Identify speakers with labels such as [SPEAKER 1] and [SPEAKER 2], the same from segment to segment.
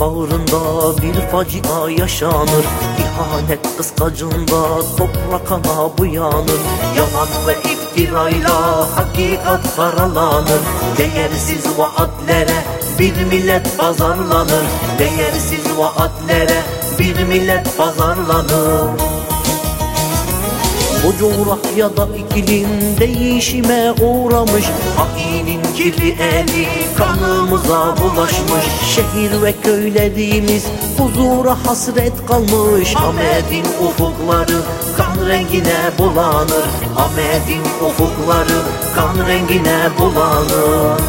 [SPEAKER 1] bağrında bir facia yaşanır. İhanet kıskacında toprak ana buyanır Yalan ve iftirayla hakikat karalanır Değersiz vaatlere bir millet pazarlanır. Değersiz vaatlere bir millet pazarlanır bu coğrafyada iklim değişime uğramış. Hainin kirli eli kanımıza bulaşmış. Şehir ve köylerimiz huzura hasret kalmış. Ahmet'in ufukları kan rengine bulanır. Ahmet'in ufukları kan rengine bulanır.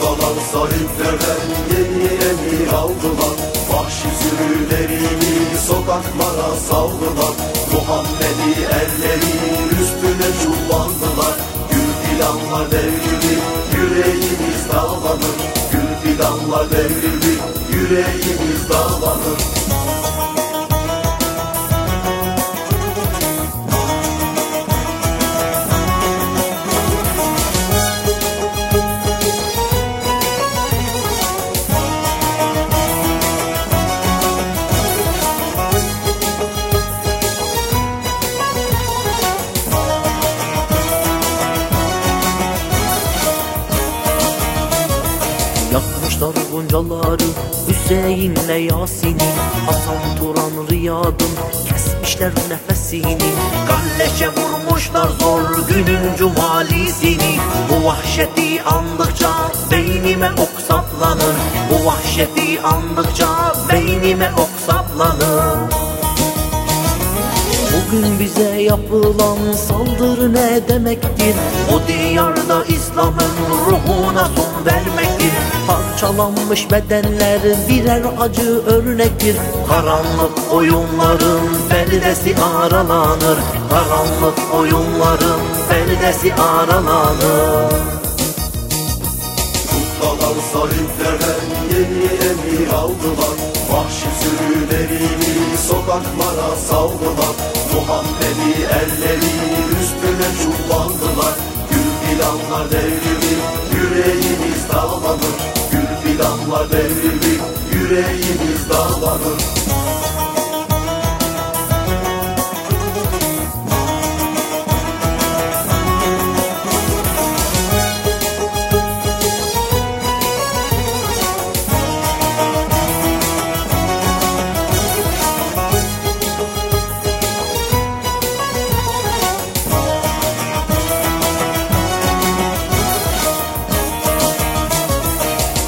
[SPEAKER 2] Kalan sahiplerden yeni emir aldılar. Vahşi sürülerini sokaklara saldılar. Muhammed'i ellerin üstüne çullandılar Gül fidanlar devrildi, yüreğimiz dağlanır Gül fidanlar devrildi, yüreğimiz dağlanır
[SPEAKER 1] Yakmışlar goncaları Hüseyin'le Yasin'i Hasan Turan Riyad'ın Kesmişler nefesini. Kalleşe vurmuşlar zor günün cumalisini. Bu vahşeti andıkça beynime ok saplanır. Bu vahşeti andıkça beynime ok saplanır. Bugün bize yapılan saldırı ne demektir? O diyarda İslam'ın ruhuna son vermektir Parçalanmış bedenler birer acı örnektir. Karanlık oyunların perdesi aralanır. Karanlık oyunların perdesi aralanır.
[SPEAKER 2] Kalan sahiplerden yeni emir aldılar. Vahşi sürülerini sokaklara saldılar. Muhammed'i ellerin üstüne çullandılar. Gül fidanlar devrildi, Oh, oh, oh.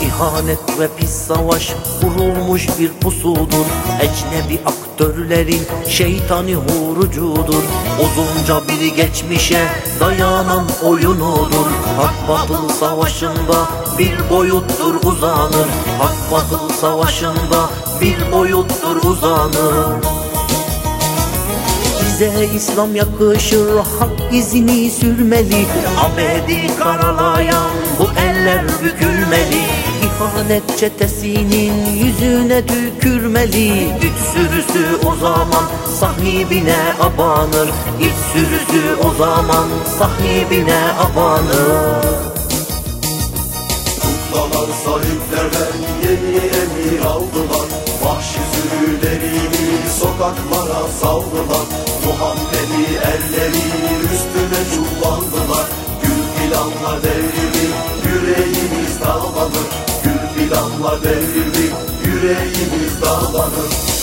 [SPEAKER 1] İhanet ve pis savaş kurulmuş bir pusudur. Ecnebi aktörlerin şeytani hurucudur. Uzunca bir geçmişe dayanan oyunudur. Hak batıl savaşında bir boyuttur uzanır. Hak batıl savaşında bir boyuttur uzanır. Bize İslam yakışır hak izini sürmeli. Abedi karalayan bu eller bükülmeli İhanet çetesinin yüzüne tükürmeli. İç sürüsü o zaman sahibine abanır. İç sürüsü o zaman sahibine abanır.
[SPEAKER 2] Kuklalar sahiplerden yeni emir aldılar. Vahşi sürülerini sokaklara saldılar. Muhammed'i ellerin üstüne çullandılar. Gül fidanlar devrildi, yüreğimiz dağlanır Gül fidanlar devrildi, yüreğimiz dağlanır